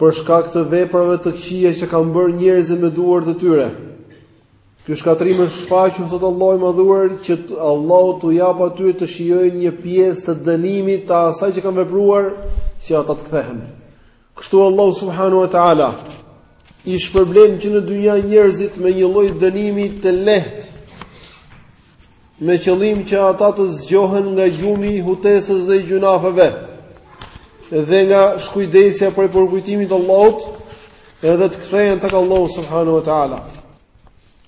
për shkak të veprave të këqija që kanë bërë njerëzit me duart e tyre. Ky shkatërrim është shfaqur, thotë Allahu i madhuar që Allahu t'u japë atyre të shijojnë një pjesë të dënimit të asaj që kanë vepruar, që ata të kthehen. Kështu Allahu subhanahu wa taala i shpërblen që në dynja njerëzit me një lloj dënimi të lehtë me qëllim që ata të zgjohen nga gjumi i hutesës dhe i gjynaheve dhe nga shkujdesja prej përkujtimit të Allahut edhe të kthehen tek Allahu subhanahu wa taala.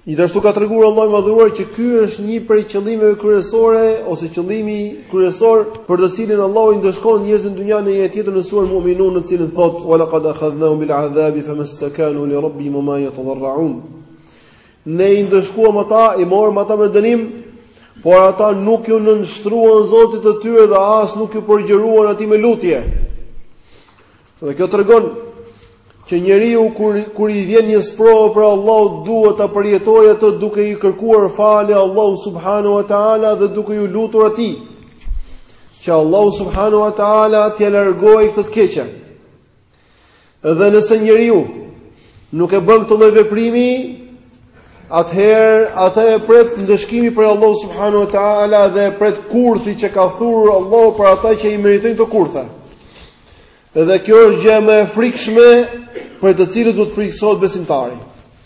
Gjithashtu ka treguar Allahu i madhuar që ky është një prej qëllimeve kryesore ose qëllimi kryesor për të cilin Allahu i ndëshkon njerëzit në dynja në një ajet tjetër në surën Mu'minun në të cilin thotë wa laqad akhadnahum bil azabi famastakanu li rabbihim wa ma yatadarrun. Ne i ndëshkuam ata, i morëm ata me dënim, por ata nuk ju nënshtruan Zotit të tyre dhe as nuk ju përgjëruan atij me lutje. Dhe kjo tregon që njeriu kur, kur i vjen një sprovë prej Allahut duhet ta përjetojë atë duke i kërkuar falje Allahut subhanahu wa ta'ala dhe duke ju lutur atij. Që Allahu subhanahu wa ta'ala t'ia largojë këtë të keqe. Dhe nëse njeriu nuk e bën këtë lloj veprimi, atëherë atë e pret ndëshkimi prej Allahut subhanahu wa ta'ala dhe e pret kurthi që ka thurur Allahu për ata që i meritojnë këto kurthe. Dhe kjo është gjëja më e frikshme për të cilën duhet të frikësohet besimtari.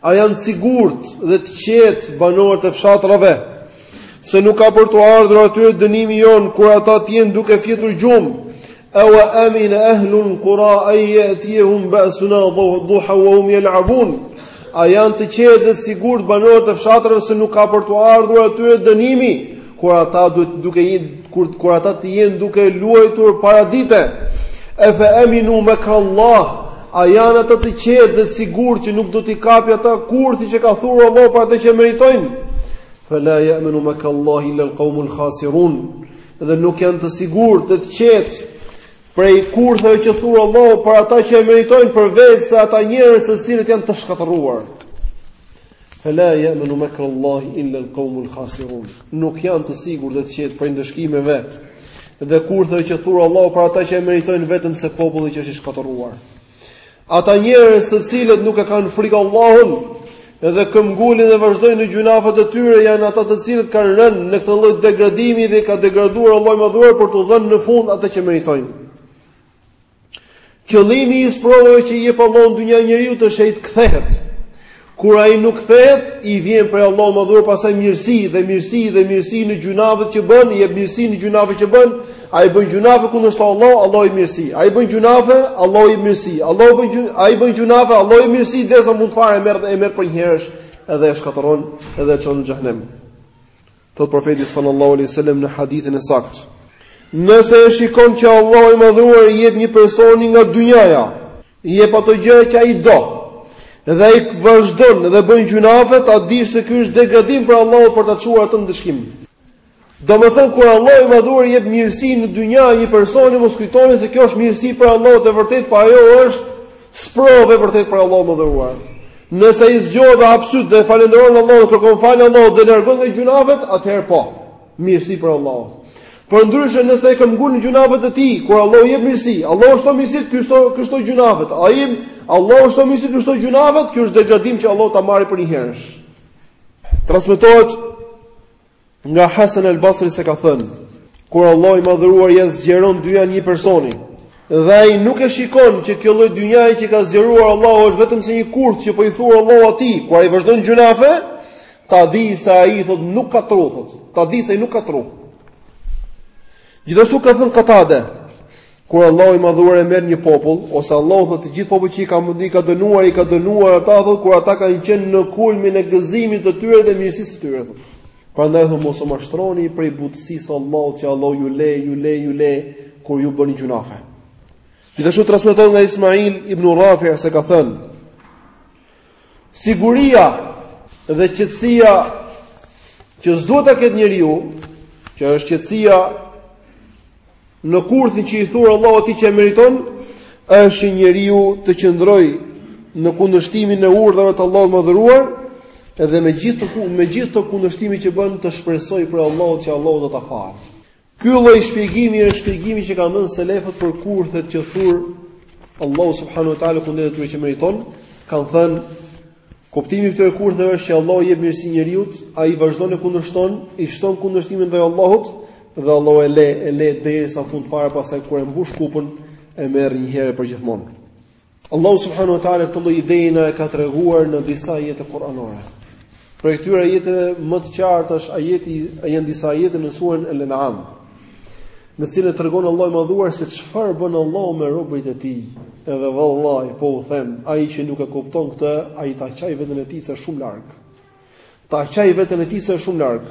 A janë të sigurt dhe të qetë banorët e fshatrave se nuk ka për t'u ardhur atyre dënimi jonë kur ata të jenë duke fjetur gjumë? A wa amina ahlul qura ay yatihum ba'suna dhuha wa hum yal'abun? A janë të qetë dhe të sigurt banorët e fshatrave se nuk ka për të ardhur aty dënimi? kur ata duhet duke një kur kur ata të jenë duke luajtur paradite e fe eminu mekr Allah a janë ata të qetë dhe të sigurt që nuk do t'i kapë ata kurthi që ka thurur Allahu për ata që e meritojnë fe la jemenu mekr Allah illa l'kaumul khasirun dhe nuk janë të sigurt dhe të qetë prej kurtheve që thur Allahu për ata që e meritojnë përveçse ata njerëz të cilët janë të shkatërruar Fela ya'manu makra Allahi illa al-qawmu al-khasirun. Nuk janë të sigurt dhe të qetë prej ndëshkimeve dhe kurtheve që thur Allahu për ata që e meritojnë vetëm se populli që është i shkatërruar. Ata njerëz të cilët nuk e kanë frikë Allahun dhe këmbëngulin dhe vazhdojnë në gjynahet e tyre janë ata të cilët kanë rënë në këtë lloj degradimi dhe i ka degraduar Allahu i madhuar për t'u dhënë në fund atë që e meritojnë. Qëllimi i sprovave që i jep Allahu në dynja njeriut është ai të kthehet. Kur ai nuk kthehet, i vjen prej Allahut madhëruar pastaj mirësi dhe mirësi dhe mirësi në gjunafet që bën, i jep mirësi në gjunafet që bën. Ai bën gjunafe kundërshton Allahun, Allahu jep mirësi. Ai bën gjunafe, Allahu jep mirësi. Allahu, ai bën gjunafe, Allahu jep mirësi, derisa në fund fare merr e merr përnjëherësh edhe e shkatërron edhe e çon në xhenem. Thotë profeti sallallahu alaihi wasallam në hadithin e saktë: Nëse e shikon që Allahu i madhëruar i jep një personi nga dynjaja, i jep ato gjëra që ai do. Dhe ai vazhdon dhe bën gjunafe, ta dish se ky është degradim prej Allahut për ta çuar atë në ndëshkim. Domethënë kur Allahu i madhëruar i jep mirësi në dynja një personi, mos kujtoni se kjo është mirësi prej Allahut e vërtetë, por ajo është Sprovë e vërtetë prej Allahut madhëruar. Nëse ai zgjohet dhe hap sytë dhe falënderon Allahun, kërkon falje Allahut dhe largohet nga gjunafet, atëherë po. Mirësi prej Allahut. Përndryshe nëse ai këmbëngul në gjunafet e tij, kur Allahu jep mirësi, Allahu i shton mirësi, ky shton, shton gjunafet. Ai Allahu i shton mirësi, ky shton gjunafet, ky është degradim që Allahu ta marrë përnjëherësh. Transmetohet Nga Hasan al Basri se ka thënë, kur Allahu i madhëruar ia zgjeron dynjanë një personi, dhe ai nuk e shikon që kjo lloj dynjaje që ka zgjeruar Allahu është vetëm si një kurth që po i thurë Allahu atij, kur ai vazhdon gjunafe, ta di se ai thotë nuk ka tru, thotë, ta di se ai nuk ka tru. Gjithashtu ka thënë Katade, Kur Allahu i madhëruar e merr një popull, ose Allahu thotë të gjithë popujt që i ka marrë, i ka dënuar, i ka dënuar ata thotë kur ata kanë qenë në kulmin e gëzimit të tyre dhe mirësisë së tyre thotë. Prandaj thotë mos u mashtroni prej butësisë së Allahut që Allahu ju le, ju le, ju le kur ju bëni gjunafe. Gjithashtu transmetohet nga Ismail ibn Rafi se ka thënë Siguria dhe qetësia që s'duhet ta ketë njeriu, që është qetësia në kurthin që i thur Allahu atij që e meriton, është që njeriu të qëndrojë në kundërshtimin e urdhrave të Allahut madhëruar, edhe me gjithë me gjithë këto kundërshtime që bën të shpresojë prej Allahut që Allahu do ta falë. Ky lloj shpjegimi është shpjegimi që kanë dhënë selefët për kurthet që thur Allahu subhanahu wa taala kundër atyre që e meritojnë, kanë thënë Kuptimi i këtyre kurtheve është që Allahu jep mirësi njeriut, ai vazhdon e kundërshton, i shton kundërshtimin ndaj Allahut dhe Allahu e le, e le derisa në fund fare pastaj kur e mbush kupën e merr një herë e përgjithmonë. Allahu subhanahu wa taala këtë lloj ideje na e ka treguar në disa ajete kuranore. Prej këtyre ajeteve më të qartë është ajeti, a janë disa ajete në surën Al-An'am. Në cilën tregon Allahu i madhëruar se çfarë bën Allahu me robërit e tij. Edhe vallahi po u them, ai që nuk e kupton këtë, ai ta qajë veten e tij se është shumë larg. Ta qajë veten e tij se është shumë larg.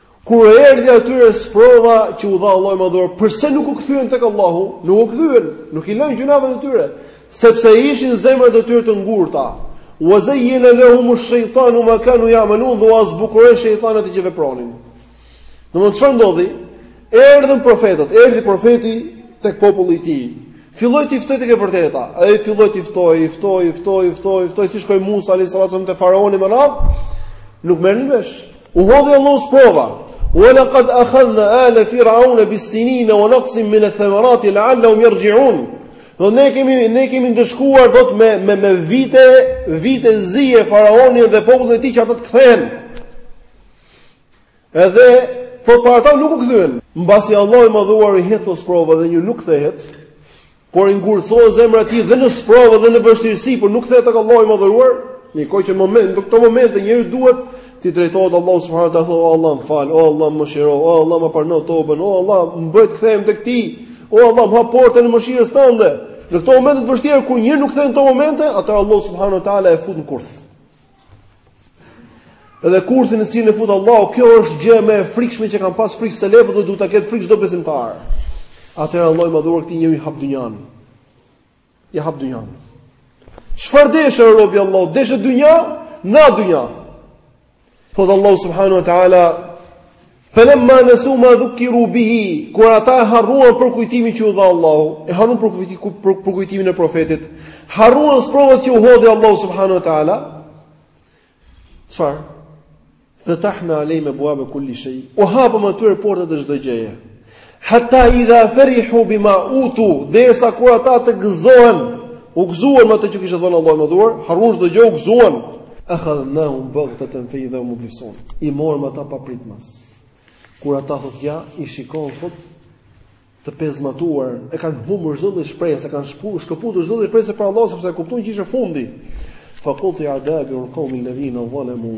Kur erdhi atyre sprova që u dha Allahu i Madhëruar, përse nuk u kthyen tek Allahu? Nuk u kthyen, nuk i lanë gjynahet e tyre, sepse ishin zemrat e tyre të ngurta. Wa zayyana lahum ash-shaytanu ma kanu ya'malun, dhe ua zbukuroi shejtani atë që vepronin. Domthonë çfarë ndodhi? Erdhën profetët, erdhi profeti tek populli i tij. Filloi t'i ftojë tek e vërteta. Ai filloi t'i ftojë, i ftoi, i ftoi, i ftoi, i ftoi si shkoi Musa alayhis salam te faraoni me radhë. Nuk marrin vesh. U hodhi Allahu sprova. Wa laqad akhadna ala fir'auna bis-sinina wa naqsin min ath-thamarati la'allahum yarji'un. Thotë ne kemi ne kemi ndëshkuar thotë me me me vite, vite zi e faraonin dhe popullin e tij që ata të kthehen. Edhe, prapë ata nuk u kthyen. Mbasi Allahu i Madhëruar i hedh sprova dhe njeriu nuk kthehet, por i ngurtësohet zemra e tij dhe në sprova dhe në vështirësi, por nuk kthehet tek Allahu i Madhëruar, në kohë që në moment, në këto momente njeriu duhet t'i drejtohet Allahut subhanahu wa taala, o Allah, më fal, o Allah, më mëshiro, o Allah, ma prano teuben, o Allah, më bëj të kthehem tek ti. O Allah, më hap portën e mëshirës tënde. Në këto momente të vështira kur njeriu nuk kthehet në këto momente, atëherë Allahu subhanahu wa taala e fut në kurth. Edhe kurthi në cilin e fut Allahu, kjo është gjëja më e frikshme që kanë pas frikë selefët dhe duhet ta ketë frikë çdo besimtar. Atëherë Allahu i Madhëruar këtij njeriu i hap dynjan. Ia hap dynjan. Çfarë deshe rob i Allahut? Deshe dynja, na dynja. Thotë Allahu subhanahu wa taala Felemma nesu ma dhukiru bihi, kur ata e harruan përkujtimin që u dha Allahu, e harruan për, përkujtimin e profetit, harruan sprovat që u hodhi Allahu subhanahu wa taala. Çfarë? Fatahna alejhim ebuabe kulli shay. U hapëm atyre portat e çdo gjëje. Hatta idha farihu bima utu, derisa kur ata të gëzohen, u gëzuan me atë që kishte dhënë Allahu i Madhëruar, harruan çdo gjë, u gëzuan. Akhadhnahum baghtatan fa idha hum mublisun. I morëm ata papritmas. Kur ata thotë ja, i shikon thotë të pezmatuar, e kanë humbur çdo lloj shprese, kanë shku, shkëputur çdo lloj shprese prej Allahut sepse e kuptuan që ishte fundi. Faquti'a dabirul qawmi alladhina zalamu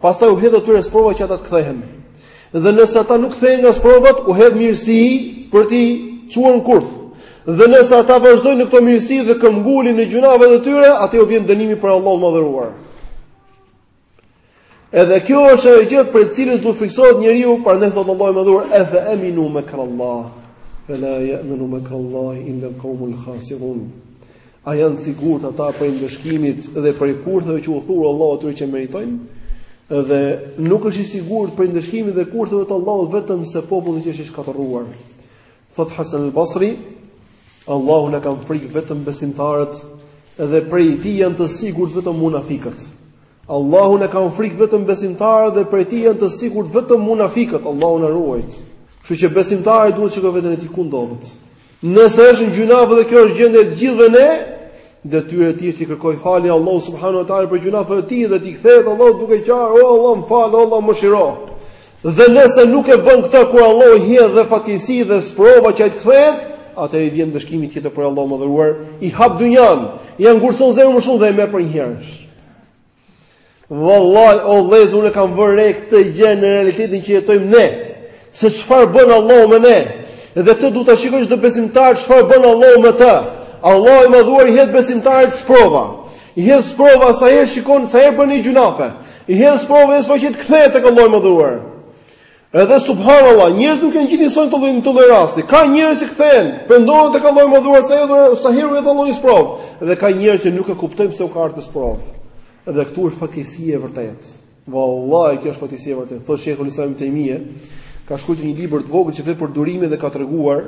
Pastaj u hedh atyre sprova që ata të kthehen. Dhe nëse ata nuk kthehen nga sprovat, u hedh mirësi për t'i çuar në kurth. Dhe nëse ata vazhdojnë në këto mirësi dhe këmbgulin në gjynahet e tyre, atëherë u vjen dënimi prej Allahut të madhëruar. Edhe kjo është ajo gjë prej të cilës duhet të frikësohet njeriu, prandaj thot Allahu i madhëruar, "E fa aminu makrallah, fala ya'manu makrallah illa al-qawmul khasirun." A janë të sigurt ata prej ndëshkimit dhe prej kurtheve që u thurë Allahu atyre që meritojnë? Dhe nuk është i sigurt prej ndëshkimit dhe kurtheve të Allahut vetëm se populli që është i shkatërruar. Thotë Hasan al-Basri, Allahun e kanë frikë vetëm besimtarët dhe prej tij janë të sigurt vetëm munafiqët. Allahun e kanë frikë vetëm besimtarët dhe prej tij janë të sigurt vetëm munafiqët. Allahu na ruajtë. Kështu që besimtari duhet të shikojë veten e tij ku ndodhet. Nëse është në gjynafe dhe kjo është gjendja e të gjithëve ne, detyrë e tij është të kërkojë falje Allahut subhanahu wa taala për gjynafet e tij dhe t'i kthehet Allahut duke qarë, o Allah, më fal, o Allah, mëshiro. Dhe nëse nuk e bën këtë kur Allahu i hedh dhe fatkeqësi dhe sprova që ai të kthehet, atëherë i vjen ndëshkimi tjetër prej Allahut madhëruar, i hap dynjan, i ngurson zemrën më shumë dhe e merr përnjëherësh. Vallahi o vëllezër unë kam vënë re këtë gjë në realitetin që jetojmë ne. Se çfarë bën Allahu me ne? Dhe këtë duhet ta shikojë çdo besimtar çfarë bën Allahu me të. Allahu i madhëruar i hedh besimtarit sprova. I hedh sprova sa herë shikon, sa herë bën gjynafe. I hedh sprova me shpresë që të kthehet tek Allahu i madhëruar. Edhe subhanallah, njerëzit nuk janë gjithë njësoj në këtë lloj rasti. Ka njerëz që kthehen, pendohen tek Allahu i madhëruar sa herë u hedh Allahu sprovë, dhe ka njerëz që nuk e kuptojnë pse u ka ardhur sprova. Dhe këtu është fatkeqësia e vërtetë. Vallahi kjo është fatkeqësia e vërtetë. Thotë Sheikhul Islam Ibn Taymije, ka shkruar një libër të vogël që flet për durimin dhe ka treguar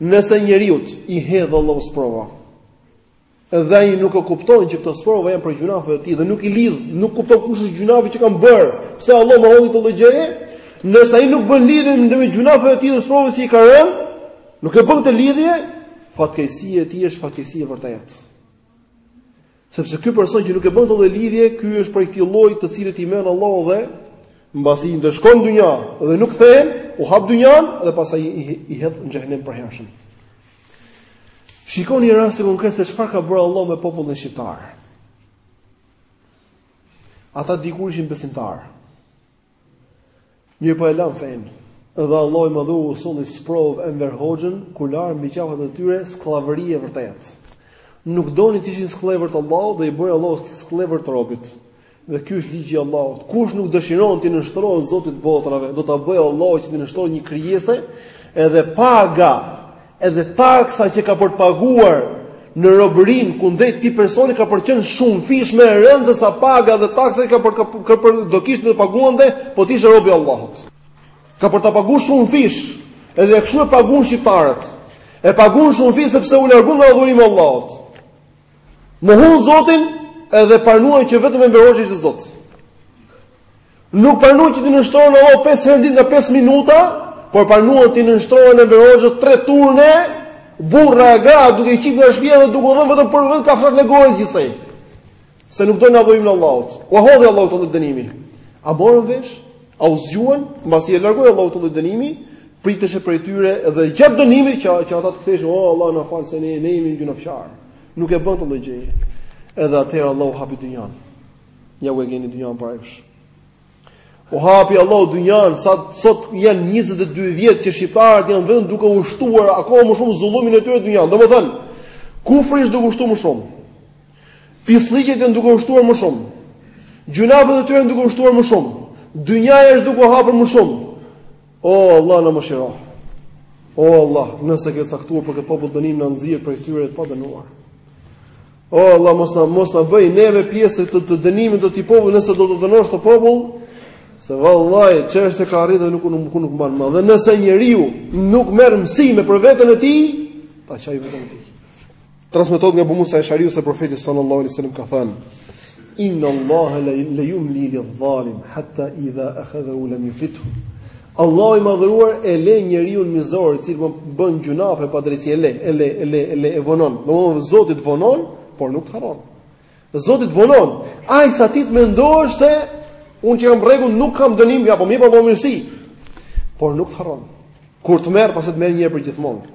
nëse njeriut i hedh Allahu sprova. Edhe ai nuk e kupton që këto sprova janë për gjunafet e tij dhe nuk i lidh, nuk kupton kush është gjunafi që kam bërë. Pse Allahu më hodhi këtë gjë? Nëse ai nuk bën lidhje me gjunafet e tij dhe sprovës që i ka rënë, nuk e bën këtë lidhje, fatkeqësia e tij është fatkeqësi e vërtetë. Sepse ky person që nuk e bën këtë lidhje, ky është prej këtij llojit të cilit i merr Allahu dhe mbasi i ndëshkon në dynja dhe nuk kthehen, u hap dynjan dhe pastaj i, i hedh në xhehenem të përhershëm. Shikoni një rast konkret se çfarë ka bërë Allahu me popullin shqiptar. Ata dikur ishin besimtarë. Mirëpo e lanë fenë. Edhe Allahu i madhëruar u solli sprovë Enver Hoxhën, kular, mbi qafat e tyre, skllavëri e vërtetë. Nuk donin të ishin skllevër të Allahut dhe i bëri Allahu skllevër të robit. Dhe ky është ligji i Allahut. Kush nuk dëshiron t'i nënshtrohet Zotit të botrave, do ta bëjë Allahu që t'i nënshtrohet një krijese, edhe paga, edhe taksa që ka për të paguar në robërinë kundrejt këtij personi ka për të qenë shumëfish më e rëndë sesa paga dhe taksa që ka për ka për do kishte të paguante po të ishte robi i Allahut. Ka për ta paguar shumëfish, edhe kështu e paguan shqiptarët. E paguan shumëfish sepse u larguan nga adhurimi i Allahut. Mohon Zotin edhe pranuan që vetëm Enver Hoxha qe Zot. Nuk pranuan që t'i nënshtrohen Allahut 5 herë në ditë nga 5 minuta, por pranuan t'i nënshtrohen Enver Hoxhës 3 turne, burra e gra duke i qit nga shpia dhe duke u dhënë vetëm për vete kafshatën e gojës gjithsej. Se nuk do adhurojmë ne Allahun. Ua hodhi Allahu këtë dënimin. A morën vesh? A u zgjuan, mbasi e largoi Allahu këtë lloj dënimi, priteshe prej tyre dhe gjatë dënimit që që ata të ktheshin, "O Allah, na fal se ne ne jemi gjunafqarë." Nuk e bënë këtë lloj gjëje. Edhe atëherë Allahu ua hapi dynjan. Ja ku e keni dynjan para jush. Ua hapi Allahu dynjan, sa sot janë 22 vjet që shqiptarët janë vetëm duke e shtuar akoma më shumë zullumin e tyre në dynja. Domethënë, kufri është duke u shtuar më shumë. Pisllëqet janë duke u shtuar më shumë. Gjunafet e tyre janë duke u shtuar më shumë. Dynjaja është duke u hapur më shumë. O Allah na mëshiro. O Allah, nëse ke caktuar për këtë popull dënim na nxjerr prej tyre të padënuar. O Allah, mos na mos na bëj neve pjesë të, të dënimit të këtij populli nëse do të dënosh këtë popull, se vallahi çështja ka arritur nuk nuk nuk, nuk mban më. Dhe nëse njeriu nuk merr mësime për veten e tij, ta qajë veten e tij. Transmetohet nga Abu Musa Eshariu se profeti sallallahu alaihi wasallam ka thënë: Inna Allaha la yumli lidh-dhalim hatta idha akhadhahu lam yufithu. Allahu i madhëruar e le njeriun mizor, i cili po bën gjunafe padrejtësi, e le, e le, e le, e le, e vonon. Domthonë Zoti të vonon, por nuk të harron. Zoti të vonon. Aq sa ti të mendosh se unë qenkam në rregull nuk kam dënim, ja po më po vjen mirësi. Por nuk të harron. Kur të merr, pastaj të merr një herë përgjithmonë.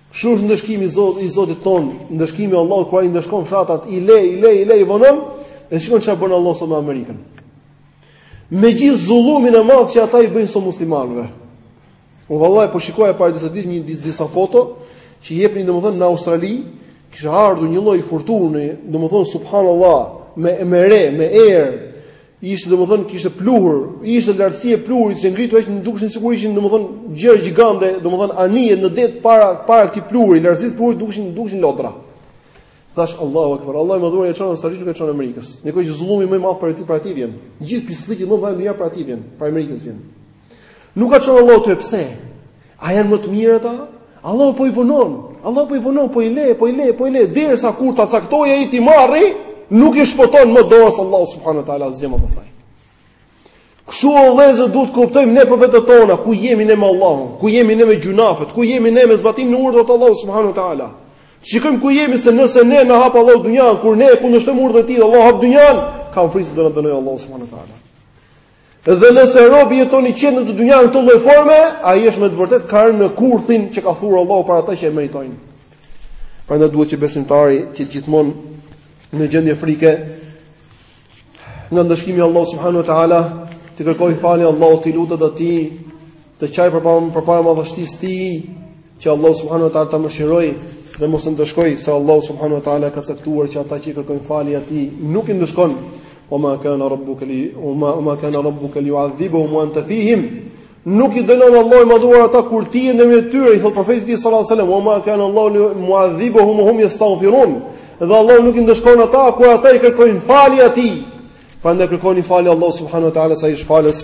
Kështu është ndëshkimi i Zotit, i Zotit tonë, ndëshkimi i Allahut kur ai ndëshkon fshatrat, i le, i le, i le, i vonon, e shikon çfarë bën Allahu sot me Amerikën. Me gjithë zullumin e madh që ata i bëjnë sot muslimanëve. O vallahi po shikoja para disa ditë një disa foto që jepnin domethënë në Australi, kishte ardhur një lloj furtune, domethënë subhanallahu, me me re, me erë, Ishte domethënë kishte pluhur, ishte lartësia e pluhurit që ishte ngritur aq, dukshin sikur ishin domethënë gjëra gjigande, domethënë anije në det para para këtij pluhuri, lartësisë pluhurit dukshin dukshin lodra. Thashë Allahu Akbar, Allahu i madhëruar ia çon Australisë, nuk e çon Amerikës. Në kohën që zullumi më i madh prej aty, prej aty vjen. Gjithë pislliqit në dynja prej aty vijnë, prej Amerikës vijnë. Nuk ia çon Allahu atyre pse? A janë më të mirë ata? Allahu po i vonon. Allahu po i vonon, po i le, po i le, po i le derisa kur ta caktojë ai t'i marri, nuk i shpëton më dorës Allahut subhanahu wa taala asgjë më pas asaj. Kështu o vëllezër duhet të kuptojmë ne për vetet tona, ku jemi ne me Allahun, ku jemi ne me gjunafet, ku jemi ne me zbatimin e urdhrave të Allahut subhanu ta'ala. Shikojmë ku jemi se nëse ne na hap Allahu dunjan, kur ne e kundërshtojmë urdhrin e tij dhe Allahu hap dunjan, kam frikë se do na dënojë Allahu subhanu ta'ala. Dhe nëse robi jeton i qetë në këtë dynja në këtë lloj forme, ai është me të vërtetë ka rënë në kurthin që ka thurë Allahu për ata që e meritojnë. Prandaj duhet që besimtari të jetë gjithmonë në gjendje frike nga ndëshkimi i Allahut subhanuhu teala, t'i kërkojë falje Allahut, t'i lutet atij Të qaj përpara përpara madhështisë tij, që Allah subhanahu wa taala ta mëshirojë dhe mos e ndëshkojë se Allah subhanahu wa taala ka caktuar që ata që i kërkojnë falje atij nuk i ndëshkon. Wa ma kana rabbuka li wa ma ma kana rabbuka li yu'adhibuhum wa anta fihim. Nuk i dënon Allahu madhuar ata kur ti je në mes tyre, i thot profeti sallallahu alaihi wasallam, wa ma kana Allahu mu'adhibuhum hum yastaghfirun. Dhe Allahu nuk i ndëshkon ata kur ata i kërkojnë falje atij. Prandaj kërkojini falje Allah subhanahu wa taala se ai është falës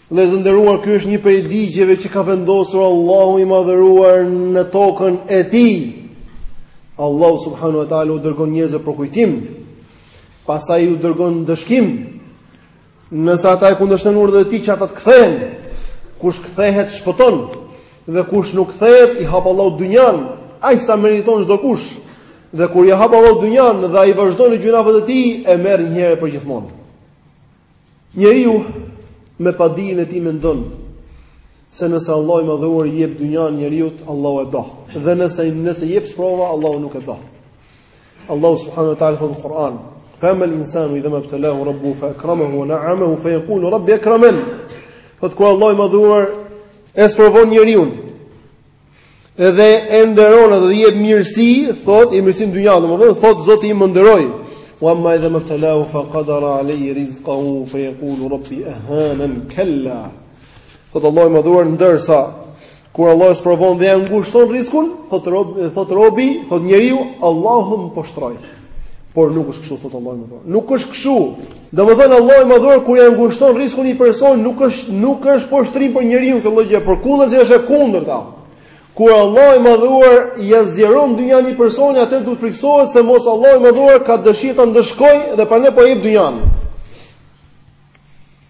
Vëllezër të nderuar, ky është një prej ligjeve që ka vendosur Allahu i Madhëruar në tokën e Tij. Allahu subhanahu wa taala u dërgon njerëzve përkujtim, pastaj u dërgon ndëshkim. Nëse ata e kundërshtojnë urdhrin e Tij, që ata të kthehen. Kush kthehet shpëton dhe kush nuk kthehet i hap Allahu dynjan, aq sa meriton çdo kush. Dhe kur i hap Allahu dynjan dhe ai vazhdon në gjynahet e tij, e merr një herë përgjithmonë. Njeriu me padijen e tij mendon se nëse Allahu i madhëruar i jep dynjan njeriut, Allahu e do. Dhe nëse nëse i jep sprova, Allahu nuk e do. Allahu subhanahu wa taala thot në Kur'an, "Fama al-insanu idha mabtalahu rabbuhu fa akramahu wa na'amahu fa yaqulu rabbi akraman." Thot kur Allahu i madhëruar e sprovon njeriun. Edhe e nderon atë dhe i jep mirësi, thot mirësi në dynja, domethënë thot Zoti im më nderoi. Wa amma idha mabtalahu fa qadara alayhi rizqahu fa yaqulu rabbi ahanan kalla. Thot Allahu i madhuar ndërsa kur Allahu e sprovon dhe ia ngushton rriskun, thot rob, thot robi, thot njeriu, Allahu më poshtroi. Por nuk është kështu thotë Allahu i madhuar. Nuk është kështu. Domethënë Allahu i madhuar kur ja ngushton riskun një personi, nuk është nuk është poshtrim për njeriun kjo lloj gjëje, por kundrazi është e kundërta. Kur Allahu i madhuar ja zgjeron dynjan një personi, atëherë duhet frikësohet se mos Allahu i madhuar ka dëshirë ta ndëshkojë dhe prandaj po i jep dynjan.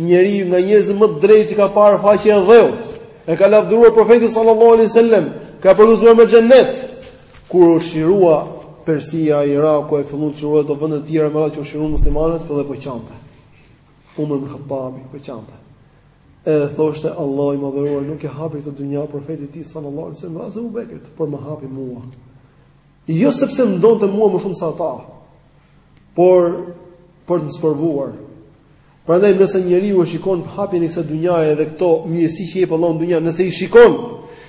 Njëri nga njerëzit më të drejtë që ka parë faqja e dheut, e ka lavdëruar profeti sallallahu alaihi wasallam, e ka përgëzuar me xhennet. Kur u çlirua Persia, Iraku e filluan të çlirohen ato vende të tjera me radhë që i çliruan muslimanët, filloi po qante. Umar ibn Khattab po qante. Edhe thoshte Allahu i madhëruar nuk ia hapi këtë dynja profetit tij sallallahu alaihi wasallam, as Abu Bekrit, por ma hapi mua. Jo sepse më donte mua më shumë se ata, por për të më sprovuar. Prandaj nëse njeriu e shikon hapjen e kësaj dynjaje dhe këto mirësi që jep Allahu në dynja, nëse i shikon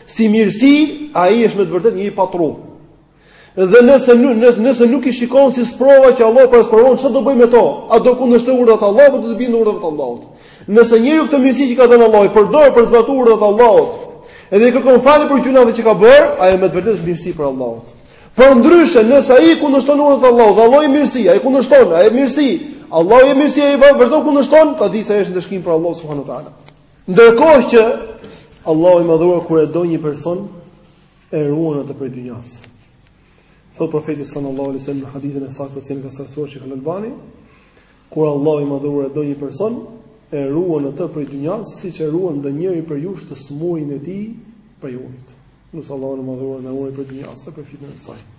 si mirësi, ai është me të vërtetë njeri pa tru. Dhe nëse nuk nëse, nëse nuk i shikon si sprova që Allahu po e sprovon, çfarë do bëj me to? A do kundërshtoj urdhrat e Allahut apo do të bindet urdhrave të Allahut? Nëse njeriu këto mirësi që ka dhënë Allahu i përdor për zbatuar urdhrat e Allahut, edhe i kërkon falje për gjynahet që ka bërë, ajo me të vërtetë është mirësi prej Allahut. Përndryshe, nëse ai i kundërshton urdhrat e Allahut, Allahu i jep mirësi, ai kundërshton, ai i jep mirësi. Allahu i jep mirësi, ai vazhdon kundërshton, ta dijë se është ndëshkim prej Allahut subhanahu wa taala. Ndërkohë që Allahu i Madhëruar kur e do një person e ruan atë prej dynjas. Thotë profeti sallallahu alaihi wasallam në hadithin e saktë të cilin e ka saktësuar Sheikh Al-Albani, Kur Allahu i Madhëruar e do një person, e ruan atë prej dynjas, siç e ruan ndonjëri prej jush të smurin e tij prej ujit. Lus Allahun e Madhëruar të na ruajë prej dynjas, prej fitnës së saj.